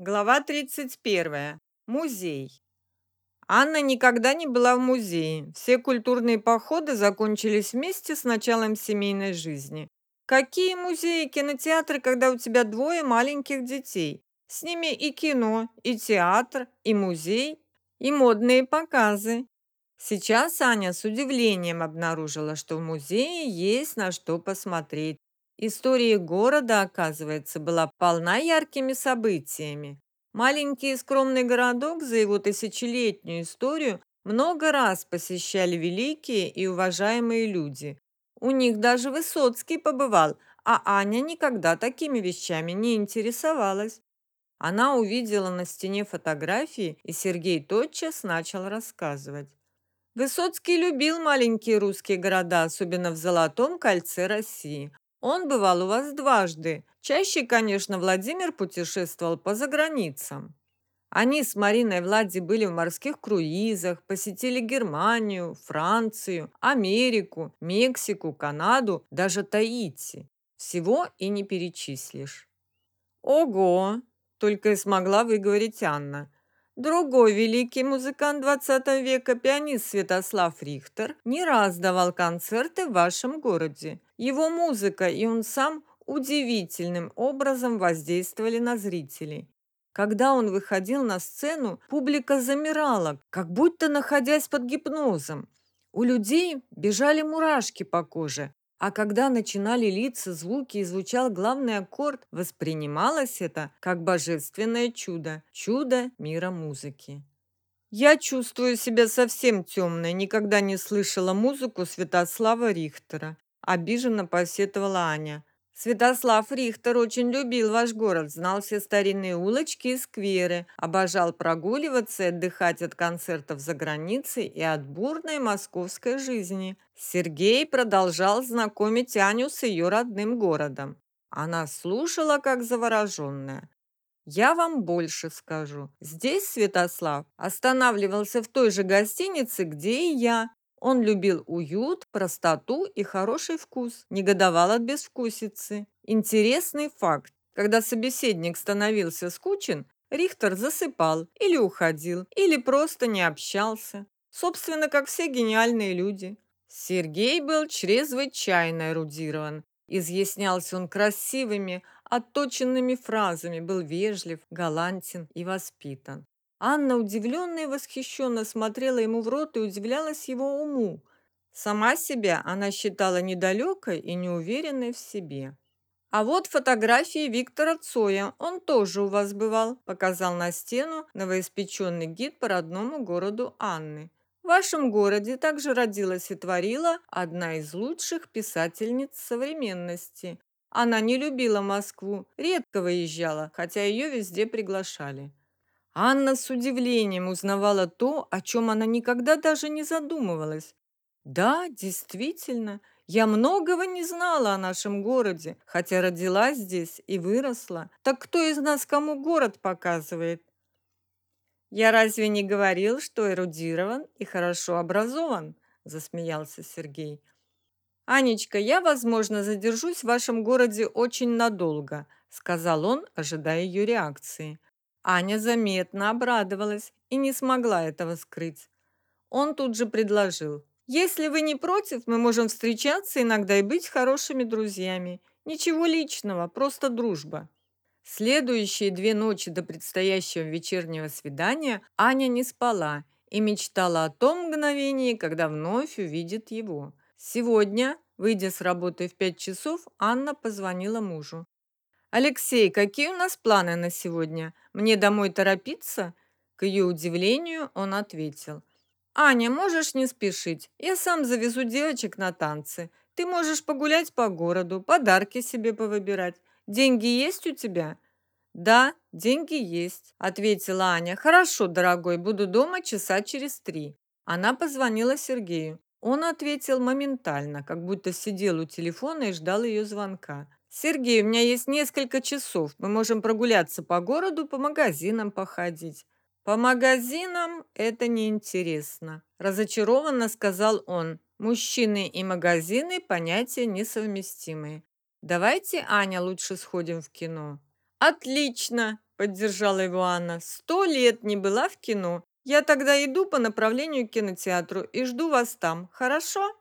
Глава 31. Музей. Анна никогда не была в музее. Все культурные походы закончились вместе с началом семейной жизни. Какие музеи и кинотеатры, когда у тебя двое маленьких детей? С ними и кино, и театр, и музей, и модные показы. Сейчас Аня с удивлением обнаружила, что в музее есть на что посмотреть. История города, оказывается, была полна яркими событиями. Маленький и скромный городок за его тысячелетнюю историю много раз посещали великие и уважаемые люди. У них даже Высоцкий побывал, а Аня никогда такими вещами не интересовалась. Она увидела на стене фотографии, и Сергей тотчас начал рассказывать. Высоцкий любил маленькие русские города, особенно в Золотом кольце России. Он бывал у вас дважды. Чаще, конечно, Владимир путешествовал по заграницам. Они с Мариной Влади были в морских круизах, посетили Германию, Францию, Америку, Мексику, Канаду, даже Таити. Всего и не перечислишь. Ого, только и смогла выговорить Анна. Другой великий музыкант XX века, пианист Святослав Рихтер, не раз давал концерты в вашем городе. Его музыка и он сам удивительным образом воздействовали на зрителей. Когда он выходил на сцену, публика замирала, как будто находясь под гипнозом. У людей бежали мурашки по коже, а когда начинали литься звуки и звучал главный аккорд, воспринималось это как божественное чудо, чудо мира музыки. Я чувствую себя совсем темной, никогда не слышала музыку Святослава Рихтера, обиженно посетовала Аня. Святослав Рихтер очень любил ваш город, знал все старинные улочки и скверы, обожал прогуливаться и отдыхать от концертов за границей и от бурной московской жизни. Сергей продолжал знакомить Аню с ее родным городом. Она слушала, как завороженная. Я вам больше скажу. Здесь Святослав останавливался в той же гостинице, где и я. Он любил уют, простоту и хороший вкус, негодовал от безвкусицы. Интересный факт. Когда собеседник становился скучен, Рихтер засыпал или уходил, или просто не общался. Собственно, как все гениальные люди. Сергей был чрезвычайно эрудирован. Изъяснялся он красивыми, отточенными фразами, был вежлив, галантен и воспитан. Анна удивленно и восхищенно смотрела ему в рот и удивлялась его уму. Сама себя она считала недалекой и неуверенной в себе. «А вот фотографии Виктора Цоя. Он тоже у вас бывал», – показал на стену новоиспеченный гид по родному городу Анны. В вашем городе также родилась и творила одна из лучших писательниц современности. Она не любила Москву, редко выезжала, хотя ее везде приглашали. Анна с удивлением узнавала то, о чем она никогда даже не задумывалась. Да, действительно, я многого не знала о нашем городе, хотя родилась здесь и выросла. Так кто из нас кому город показывает? Я разве не говорил, что эрудирован и хорошо образован? засмеялся Сергей. Анечка, я, возможно, задержусь в вашем городе очень надолго, сказал он, ожидая ее реакции. Аня заметно обрадовалась и не смогла этого скрыть. Он тут же предложил: "Если вы не против, мы можем встречаться иногда и быть хорошими друзьями. Ничего личного, просто дружба". Следующие две ночи до предстоящего вечернего свидания Аня не спала и мечтала о том мгновении, когда вновь увидит его. Сегодня, выйдя с работы в пять часов, Анна позвонила мужу. «Алексей, какие у нас планы на сегодня? Мне домой торопиться?» К ее удивлению он ответил. «Аня, можешь не спешить. Я сам завезу девочек на танцы. Ты можешь погулять по городу, подарки себе повыбирать. Деньги есть у тебя?» «Да, деньги есть», – ответила Аня. «Хорошо, дорогой, буду дома часа через три». Она позвонила Сергею. Он ответил моментально, как будто сидел у телефона и ждал ее звонка. Сергей, у меня есть несколько часов. Мы можем прогуляться по городу, по магазинам походить. По магазинам это неинтересно, разочарованно сказал он. Мужчины и магазины понятия несовместимые. Давайте, Аня, лучше сходим в кино. Отлично. поддержала его Анна. «Сто лет не была в кино. Я тогда иду по направлению к кинотеатру и жду вас там. Хорошо?»